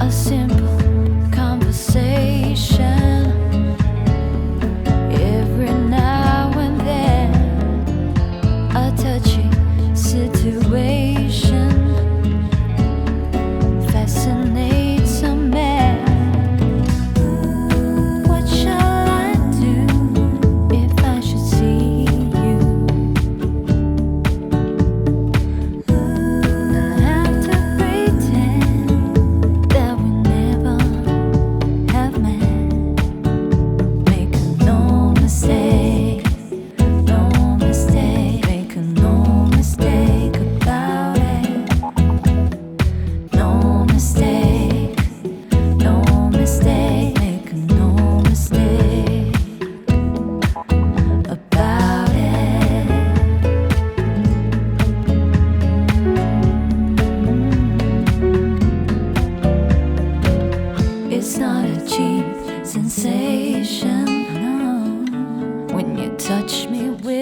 a simple cheap sensation. When you touch me with